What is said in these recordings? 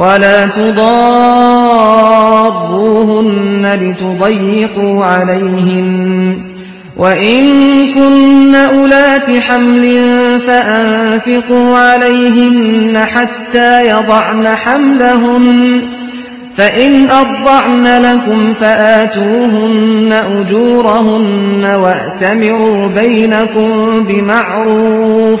ولا تضاروهن لتضيقوا عليهن. وإن كن أولات حمل فأنفقوا عليهن حتى يضعن حملهن. فإن أرضعن لكم فآتوهن أجورهن وأتمروا بينكم بمعروف.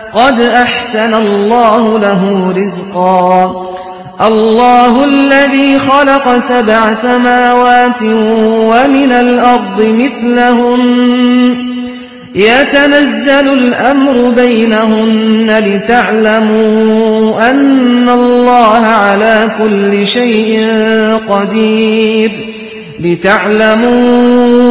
قد أحسن الله له رزقا. الله الذي خلق سبع سماوات ومن الأرض مثلهم يتنزل الأمر بينهن لتعلموا أن الله على كل شيء قدير. لتعلموا